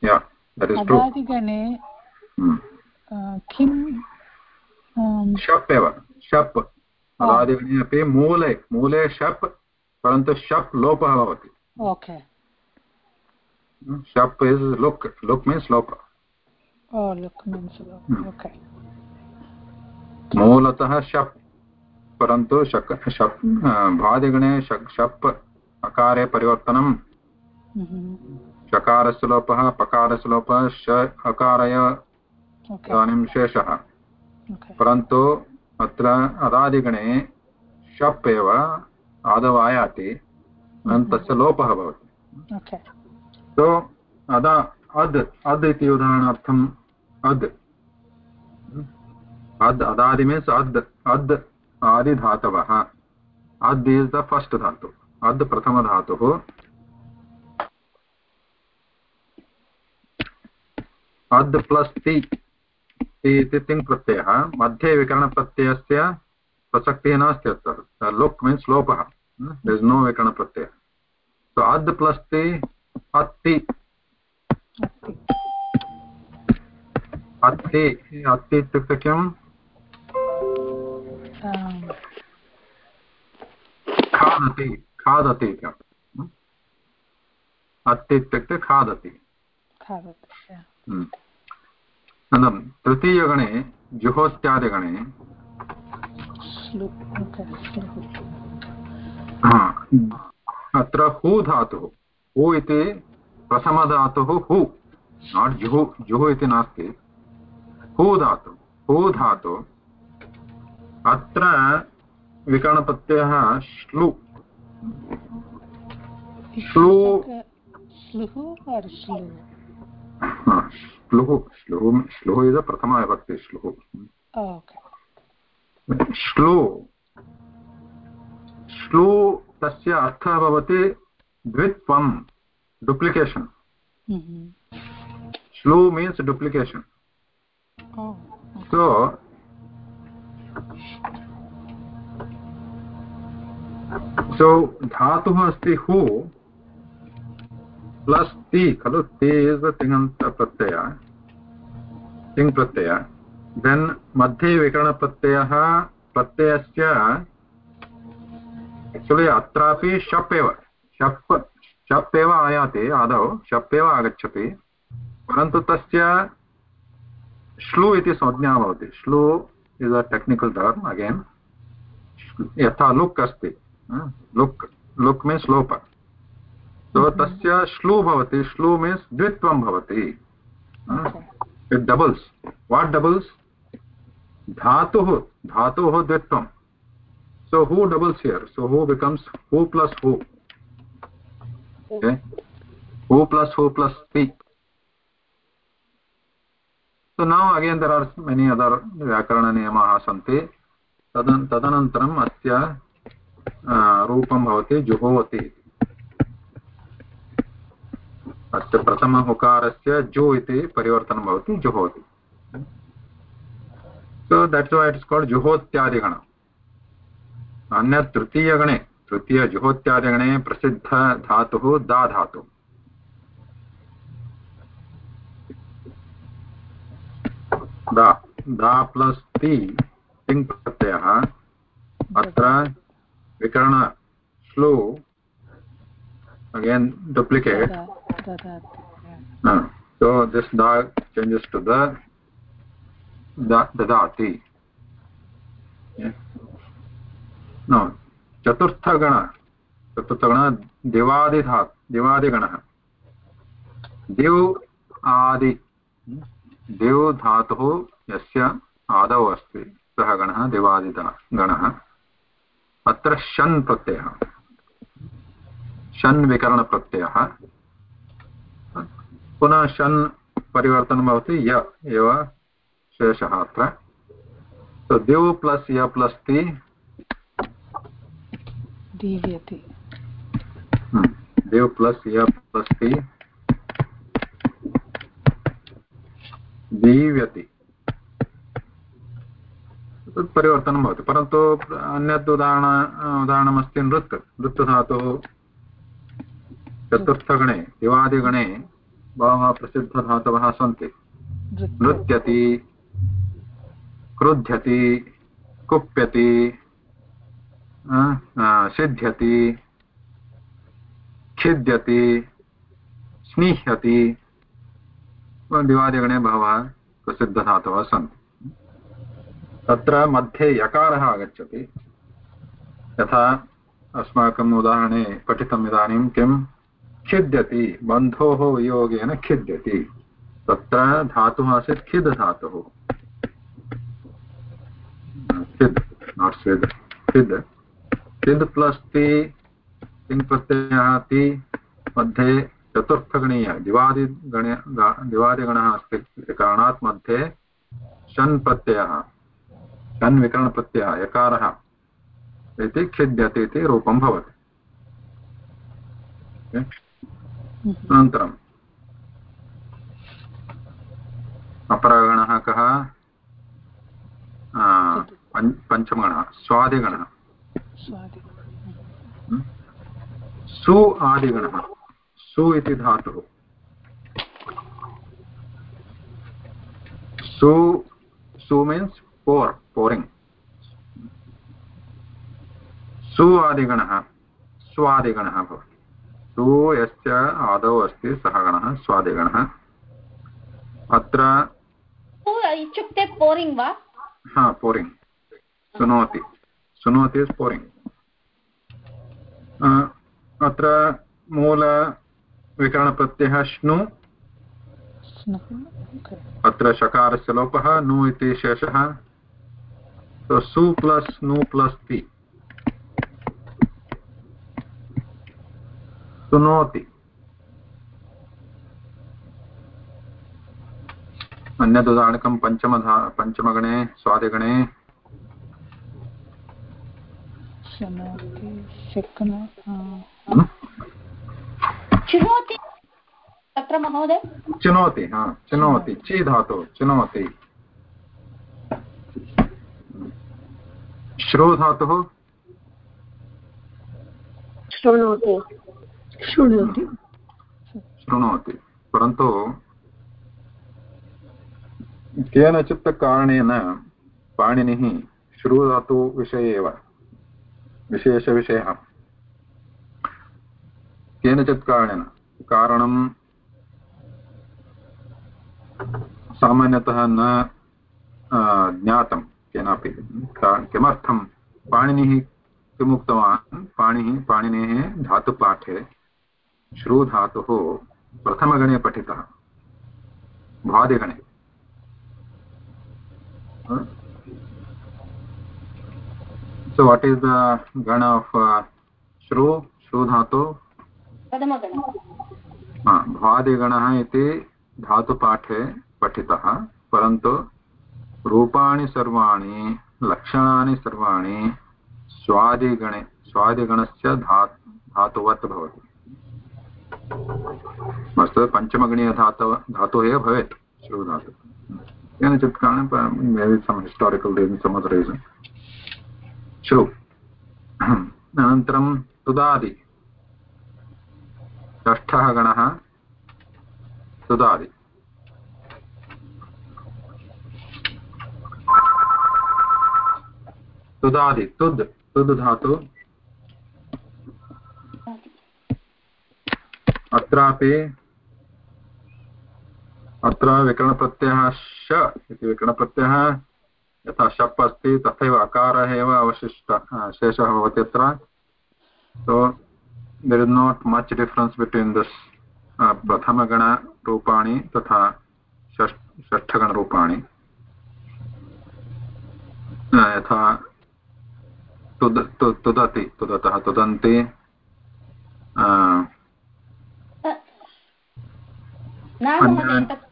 yeah that is true अदादिगणे uh, किं um, शप् एव शप् अदादिगणे अपि मूले मूले शप् परन्तु शप् लोपः भवति। ओके। शप् इस् लुक् लुक् मीन्स् लोप। okay. मूलतः शप् परन्तु शक् शप् भादिगणे शक् शप् अकारे परिवर्तनं Mm-hmm. शकारस्य लोपः पकारस्य लोपः श अकारय इदानीं शेषः। परन्तु अत्र अदादिगणे शप् एव आदौ आयाति तस्य लोपः भवति. सो अदा अद् अद् इति उदाहरणार्थम् अद्। अद् अदादि मीन्स् अद् अद् आदिधातवः। अद् इस् द फस्ट् धातु। अद् प्रथमधातुः। अद् प्लस् ति। इति तिङ् प्रत्ययः मध्ये विकरणप्रत्ययस्य प्रसक्तिः नास्ति अत्र लुक् मीन्स् लोपः इस् नो विकरणप्रत्यय सो अद् प्लस् ति अत्ति अत्ति अत्ति इत्युक्ते किम् खादति खादति इति। अत्ति इत्युक्ते खादति खादति। अनन्तरं तृतीयगणे. हा, अत्र हु धातुः हु इति प्रथमधातुः हु नाट् जुहु जुहु इति नास्ति हु धातु हु धातु अत्र विकरणप्रत्ययः श्लु श्लु श्लुः श्लुः श्लुः इति प्रथमविभक्ति श्लुः. श्लू श्लू तस्य अर्थः भवति द्वित्वं डुप्लिकेशन्. श्लू मीन्स् डुप्लिकेशन् सो सो धातुः अस्ति हु प्लस् ति खलु ति इस् तिङन्त प्रत्यय तिङ् प्रत्यय देन् मध्ये विकरणप्रत्ययः प्रत्ययस्य एक्चुलि अत्रापि शप् एव शप् शप् एव आयाति आदौ शप् एव आगच्छति परन्तु तस्य श्लू इति संज्ञा भवति श्लू is a technical term again यथा लुक् अस्ति लुक् लुक् मीन्स् लोप तो तस्य श्लू भवति, श्लू मीन्स् द्वित्वं भवति। इट् डबल्स् वाट् डबल्स् धातुः, धातोः द्वित्वं। सो हू डबल्स् हियर् सो हू बिकम्स् हू प्लस् हू हू प्लस् हू प्लस् ति so now again there are many other व्याकरणनियमाः सन्ति तदन् तदनन्तरम् अस्य रूपं भवति जुहोति अस्य प्रथमहुकारस्य जु इति परिवर्तनं भवति, जुहोति। That's why it is called जुहोत्यादिगणम् अन्यत् तृतीयगणे तृतीयजुहोत्यादिगणे प्रसिद्धधातुः दा धातुः दा दा प्लस् ति तिङ् अत्र विकरण श्लू again duplicate Dada, dada, yeah. so this da changes to the da dadati yeah. no चतुर्थगण चतुर्थगण दिवादिधा दिवादिगणः दिव् आदि दिव् धातुः यस्य आदौ अस्ति सः गणः दिवादिदा गणः अत्र शन् प्रत्ययः शन् विकरणप्रत्ययः। पुनः शन् परिवर्तनं भवति य एव शेषः अत्र। So दिव् प्लस् य प्लस् ति। Devyati. दिव् प्लस् य प्लस् ति। दीव्यति तत् परिवर्तनं भवति परन्तु अन्यत् उदाहरण उदाहरणमस्ति नृत्। नृत् धातुः चतुर्थगणे दिवादिगणे बहवः प्रसिद्धधातवः सन्ति। नृत्यति। क्रुध्यति कुप्यति सिद्ध्यति खिद्यति स्निह्यति। दिवादिगणे बहवः प्रसिद्धधातवः सन्ति। तत्र मध्ये यकारः आगच्छति। यथा अस्माकम् उदाहरणे पठितम् इदानीं किं खिद्यति बन्धोः वियोगेन खिद्यति। तत्र धातुः आसीत् खिद् धातुः। खिद् नाट् खिद्। खिद्। प्लस् ति प्रत्ययः ति, मध्ये चतुर्थगणीय दिवादिगणे दिवादिगणः अस्ति। कारणात् मध्ये शन् प्रत्ययः शन् विकरणप्रत्ययः, यकारः इति खिद्यते इति रूपं भवति। अनन्तरम्। अपरगणः कः? पञ्चमगणः स्वादिगणः। सु आदिगणः। सु इति धातुः। सु सु मीन्स् पोर् पोरिङ्ग् सु आदिगणः स्वादिगणः भवति। सु यस्य आदौ अस्ति सः गणः स्वादिगणः अत्र सु इत्युक्ते पोरिङ्ग् वा? हा पोरिङ्ग् शृणोति शृणोति इस् पोरिङ्ग् अत्र मूलविकरणप्रत्ययः श्नु. अत्र शकारस्य लोपः नु इति शेषः। सु प्लस् नु प्लस् ति। शृणोति अन्यदुदाहरणकं पञ्चमधा पञ्चमगणे स्वादिगणे? चिनोति। तत्र महोदय? चिनोति हा चिनोति चि धातु चिनोति। श्रु धातुः शृणोति शृणोति शृणोति। परन्तु केनचित् कारणेन पाणिनिः श्रुधातुविषये एव, विशेषविषयः। केनचित् कारणेन? कारणं सामान्यतः न ज्ञातं केनापि। किमर्थं? पाणिनिः किम् उक्तवान् पाणिः, पाणिनेः धातुपाठे श्रुधातुः प्रथमगणे पठितः। भ्वादिगणे so what is the gana of uh, shru shru dhatu प्रथमगणः। हा, भ्वादिगणः इति धातुपाठे पठितः परन्तु रूपाणि सर्वाणि लक्षणानि सर्वाणि स्वादिगणे स्वादिगणस्य धा धातुवत् भवति। वस्तुतः पञ्चमगणीयधातु धातुः एव भवेत्। श्रुधातु केनचित् कारणेन maybe some historical reason some other reason श्रु अनन्तरं तुदादि। षष्ठः गणः। तुदादि। तुदादि। तुद्। तुद् धातु। अत्रापि अत्र विकरणप्रत्ययः श इति विकरणप्रत्ययः। यथा शप् अस्ति तथैव अकारः एव अवशिष्ट शेषः भवति अत्र। There is not much difference between this uh, प्रथमगणरूपाणि तथा षष्- षष्ठगणरूपाणि यथा तुद तुदति तुदतः तुदन्ति uh, न महोदय तत्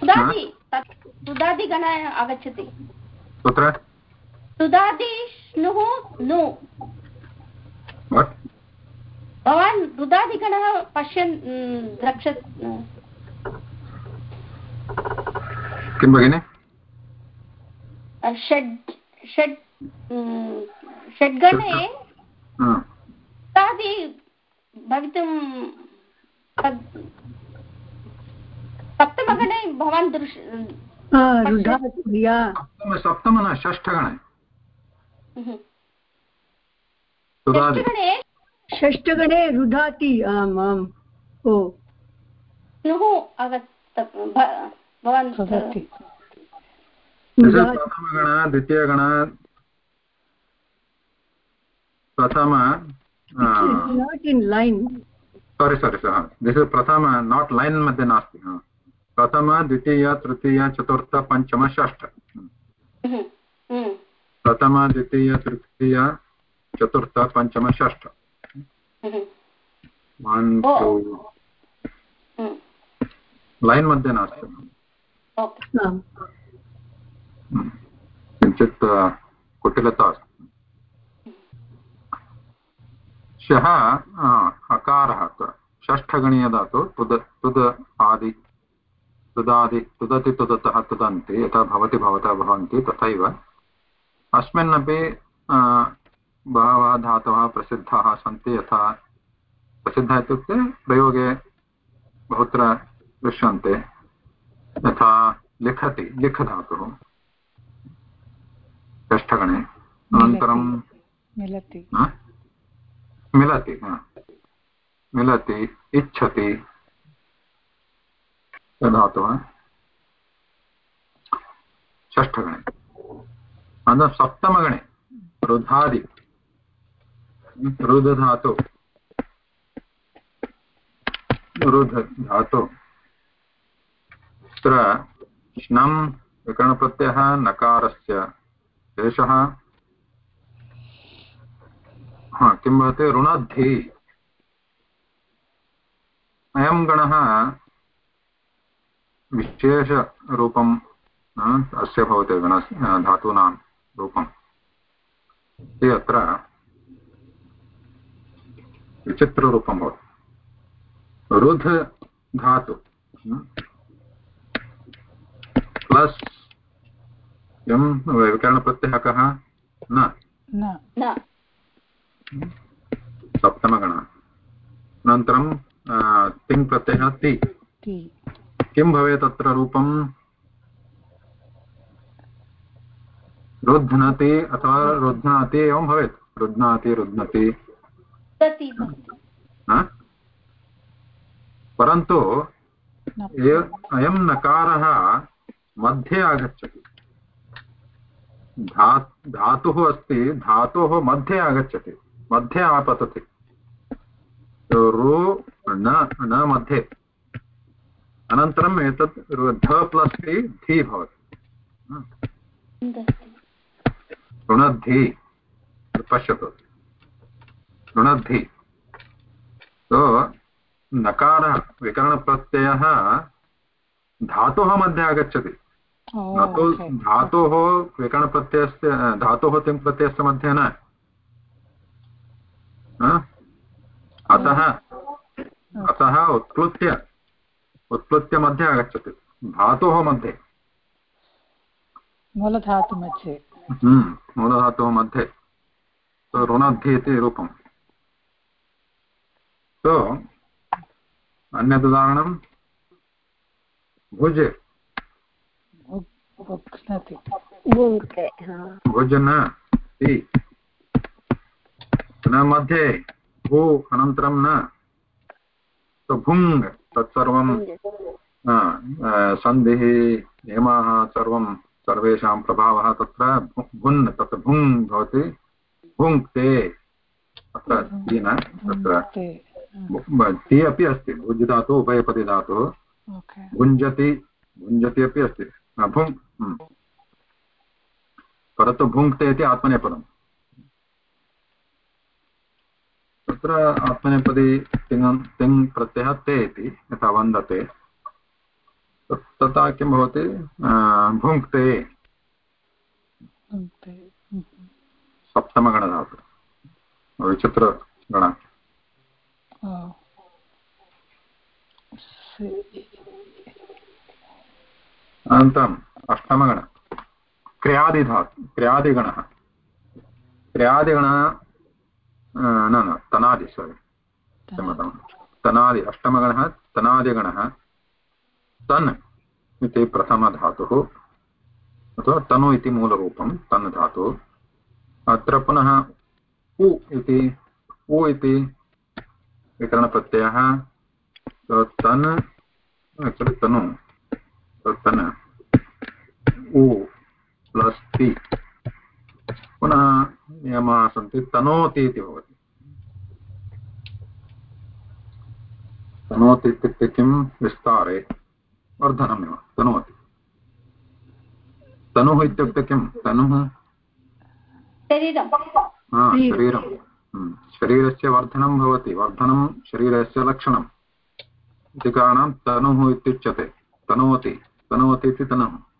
सुदादि तत् सुदादिगण आगच्छति। कुत्र? सुदादि नु। भवान् रुदादिगणः पश्यन् द्रक्ष किं भगिनि? षड् षड् षड्गणे रुदादि भवितुं सप्तमगणे भवान् दृश् सप्तम सप्तम न षष्ठगणे। हम्म। षष्ठगणे षष्ठगणे रुधाति आम् आम्। ओ। स्नुः आगत भवान् प्रथमगण द्वितीयगण प्रथम not in line sorry sorry this is प्रथम नाट् लैन् मध्ये नास्ति हा. प्रथम द्वितीय तृतीय चतुर्थ पञ्चम षष्ठ। हम्म, हम्म, प्रथम द्वितीय तृतीय चतुर्थ पञ्चम षष्ठ. To hmm. लैन् मध्ये नास्ति. किञ्चित् कुटिलता अस्ति. शः अकारः षष्ठगणीयधातु तुद तुद आदि तुदादि तुदति तुदतः तुदन्ति यथा भवति भवतः भवन्ति तथैव। अस्मिन्नपि बहवः धातवः प्रसिद्धाः सन्ति यथा प्रसिद्धः इत्युक्ते प्रयोगे बहुत्र दृश्यन्ते यथा लिखति लिखधातुः। षष्ठगणे। अनन्तरं मिलति। मिलति मिलति इच्छति। धातुः षष्ठगणे। अनन्तरं सप्तमगणे, रुधादि। रुधधातु। रुध धातु तत्र श्नं विकरणप्रत्ययः, नकारस्य शेषः हा, किं भवति? ऋणद्धि। अयं गणः विशेषरूपं हा, अस्य भवति गणस्य धातूनां रूपम् इति अत्र विचित्ररूपं भवति। रुध धातु प्लस् किं विकरणप्रत्ययः कः न न। न। सप्तमगणः। अनन्तरं आ, तिङ् प्रत्ययः ति। ति। किं भवेत् अत्र रूपं रुध्नति अथवा रुध्नाति एवं भवेत्। रुध्नाति रुध्नति। परन्तु अयं नकारः मध्ये आगच्छति। धा धातुः अस्ति धातोः मध्ये आगच्छति। मध्ये आपतति। रु न न मध्ये। अनन्तरम् एतत् ध प्लस् ति धी भवति। ऋणद्धि पश्यतु। ऋणद्धि सो नकारः विकरणप्रत्ययः धातोः मध्ये आगच्छति। न तु धातोः विकरणप्रत्ययस्य धातोः तिङ्प्रत्ययस्य मध्ये न। अतः अतः उत्प्लुत्य उत्प्लुत्य मध्ये आगच्छति। धातोः मध्ये। मूलधातु मध्ये। हम्म, मूलधातोः मध्ये। so ऋणद्धि इति रूपम्। सो अन्यदुदाहरणं भुज। भुक्- भुक्ष्णति भुज न ति। मध्ये। भू अनन्तरं न। so भुङ् तत्सर्वं सन्धिः नियमाः सर्वं सर्वेषां प्रभावः तत्र भुन् तत्र भुङ् भवति। भुङ्क्ते अत्र ति न तत्र ते अपि अस्ति भुज् धातु उभयपदी धातुः ओके। भुञ्जति भुञ्जति अपि अस्ति। भुङ् हम्म। परन्तु भुङ्क्ते इति आत्मनेपदम्। तत्र आत्मनेपदी तिङ् तिङ् प्रत्ययः ते इति यथा वन्दते। तथा किं भवति? भुङ्क्ते। सप्तमगणधातु। विचित्रगण अनन्तरम् अष्टमगण। क्रियादिधातु क्रियादिगणः। क्रियादिगणः न न तनादि सोरि क्षम्यतां तनादि अष्टमगणः तनादिगणः तन् इति प्रथमधातुः अथवा तनु इति मूलरूपं तन् धातुः अत्र पुनः उ इति उ इति विकरणप्रत्ययः तन् तनु तन् उ प्लस् ति पुनः नियमाः सन्ति तनोति इति भवति। तनोति इत्युक्ते किं? विस्तारे वर्धनमेव तनोति। तनुः इत्युक्ते किं? तनुः? शरीरं हा शरीरं। शरीरं हम्म, शरीरस्य वर्धनं भवति वर्धनं शरीरस्य लक्षणम्। इति कारणात् तनुः इत्युच्यते तनोति तनोति इति तनुः।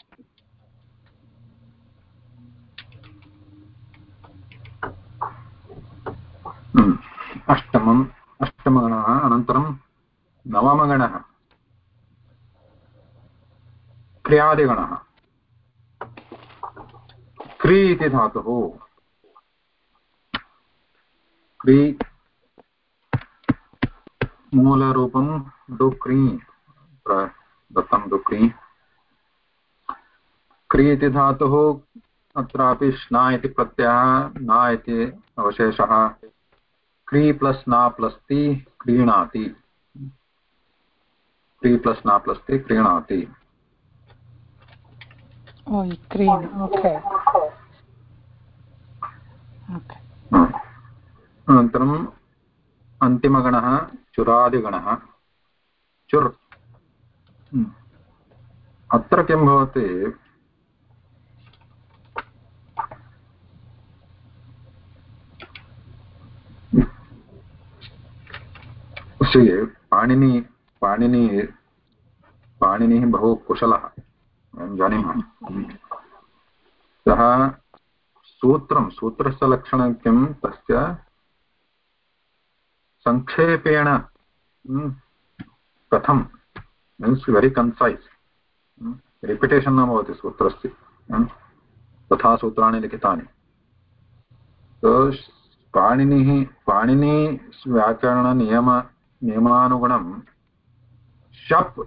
अष्टमम्, अष्टमगणः, अनन्तरं नवमगणः, क्रियादिगणः। क्री इति धातुः। क्री मूलरूपं डुक्री दत्तं डुक्री। क्री इति धातुः, अत्रापि श्ना इति प्रत्ययः इति अवशेषः। क्री प्लस् ना प्लस् ति क्रीणाति क्री प्लस् ना प्लस् ति क्रीणाति green. Okay. Okay. अनन्तरम् अन्तिमगणः चुरादिगणः चुर् हम्म। अत्र किं भवति see पाणिनि पाणिनि, पाणिनिः बहु कुशलः। वयं जानीमः। सः सूत्रं सूत्रस्य लक्षणं किं? तस्य सङ्क्षेपेण कथं? मीन्स् वेरि कन्सैस् रिपिटेशन् न भवति सूत्रस्य। तथा सूत्राणि लिखितानि। पाणिनिः, पाणिनि व्याकरणनियम नियमानुगुणं शप्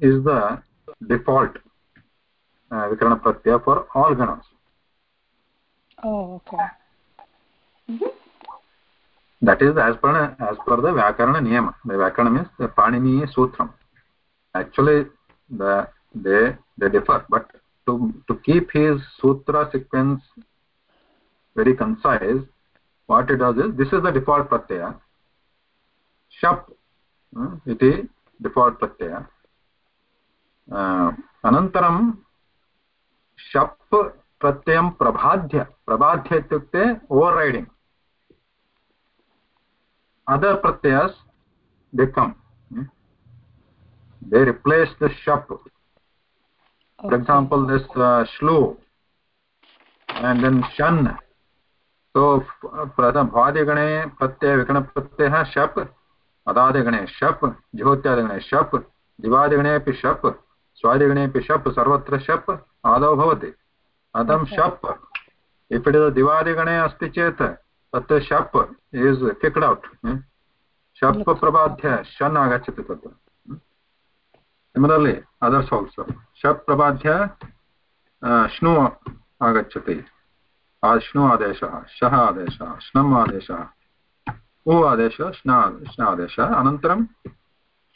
इस् द डिफाल्ट् विकरणप्रत्यय for all गणस् that is as per as per the व्याकरणनियम व्याकरणं means पाणिनीयसूत्रम् actually they differ but to to keep his सूत्र sequence very concise what it does is this is the default प्रत्यय शप् हाँ, इति default प्रत्यय अनन्तरं शप् प्रत्ययं प्रबाध्य प्रबाध्य इत्युक्ते ओवर् रैडिङ्ग् अदर् प्रत्ययस् डिकम् दे रिप्लेस् द शप्। फार् एक्साम्पल् दिस् uh, श्लू। एण्ड् देन् शन्। सो प्रथम भ्वादिगणे प्रत्ययविगणप्रत्ययः शप्। अदादिगणे शप् ज्योत्यादिगणे शप् दिवादिगणे अपि शप् स्वादिगणे अपि शप् सर्वत्र शप् आदौ भवति। अतः शप्। इफ् इट् इस् दिवादिगणे अस्ति चेत् तत्र शप् इस् किक्ड् औट् शप् प्रबाध्य शन् आगच्छति तत्र सिमिलर्लि अदर्स् आल्सो शप् प्रबाध्य श्नु आगच्छति। श्नु आदेशः शः आदेशः श्नम् आदेशः। उ आदेशः श्ना आदेशः अनन्तरं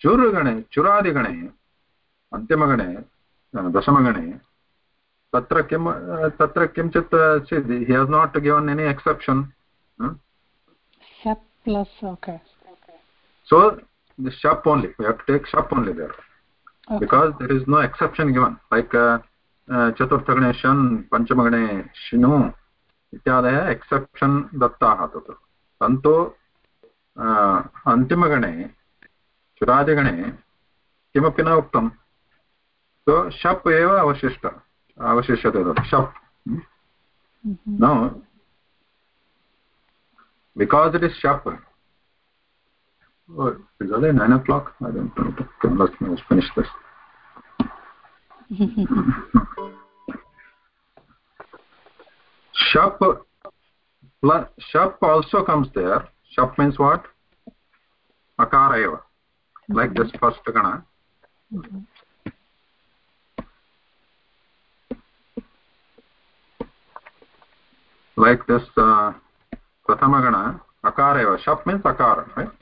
चुर्गणे चुरादिगणे अन्तिमगणे दशमगणे तत्र किं तत्र किञ्चित् हि he's not given any exception Shap plus, okay. So the shap only, we have to take shap only there. Okay. Because there is no exception given. Like uh, uh, चतुर्थगणे शन् पञ्चमगणे शिनु इत्यादयः एक्सेप्शन् दत्ताः तत्र परन्तु अन्तिमगणे चुरादिगणे कि न उक्तं सो शप् अवशिष्य अवशिष्ट इट इज़ शप् न because it shop shop also comes there. Shap means what akara eva like this first gana mm -hmm. like this uh, prathamagana akara eva shap means akara right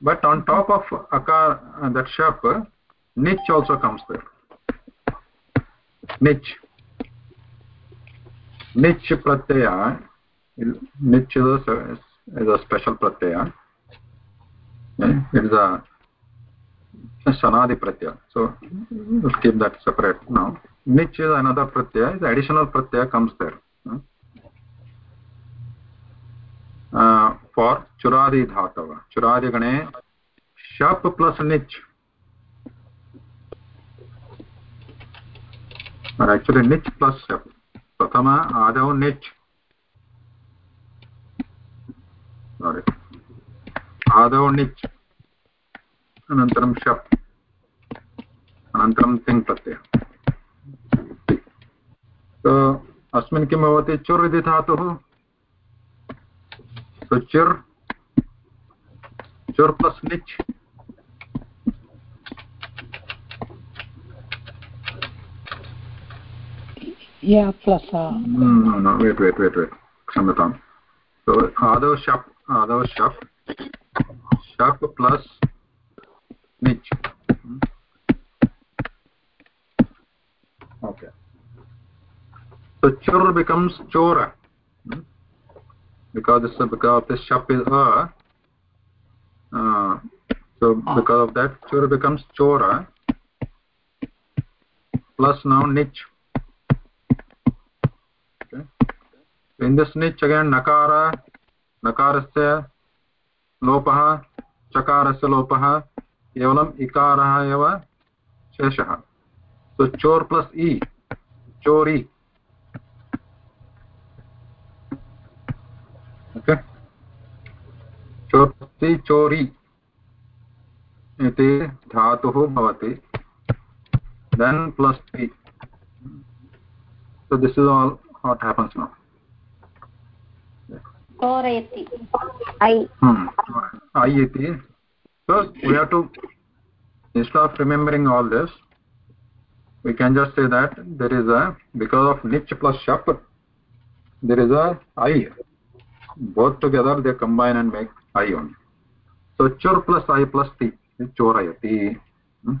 but on top of akar uh, that shap nich also comes there nich nich pratyaya nich is is a special pratyaya okay? it is a sanadi pratyaya so let's keep that separate now nich is another pratyaya the additional pratyaya comes there for चुरादि धातव चुरादिगणे शप् plus निच् actually निच् plus शप् प्रथम आदौ निच् सारि आदौ निच् अनन्तरं शप् अनन्तरं तिङ् प्रत्ययः अस्मिन् किं भवति चुर् इति धातुः चुर् चुर् प्लस् निच् या plus no no wait wait wait wait. क्षम्यताम् so आदौ शप् आदौ शप् शप् प्लस् निच् okay so chur becomes chora hmm? because this because this shap is a uh, so because of that chur becomes chora plus now nich okay in this nich again nakara नकारस्य लोपः, चकारस्य लोपः केवलम् इकारः एव शेषः। सो chor plus इ चोरि। Okay chor प्लस्ति चोरि इति धातुः भवति। देन् प्लस् इ so this is all what happens now चोरयति ऐ hmm. i iti so we have to instead of remembering all this we can just say that there is a because of nich plus shap there is a i both together they combine and make i only so chur plus i plus t is chorayati hmm?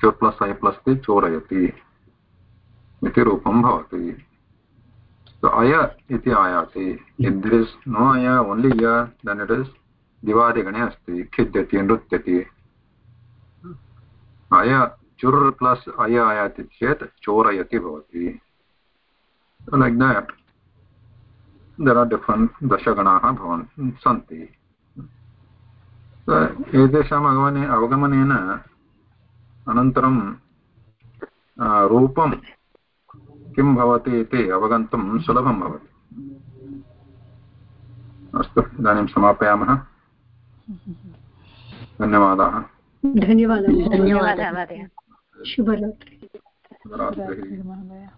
chur plus i plus t chorayati इति रूपं भवति so aya iti ayati if there is no aya only ya then it is divadigane asti khidyati nrutyati aya चुर् plus अय आयाति चेत् चोरयति भवति like that there are different दशगणाः भवन् सन्ति एतेषाम् अवगमने अवगमनेन अनन्तरं रूपं किं भवति इति अवगन्तुं सुलभं भवति। अस्तु इदानीं समापयामः। धन्यवादाः। धन्यवादः। धन्यवादः शुभरात्रि। रात्रिः महोदय।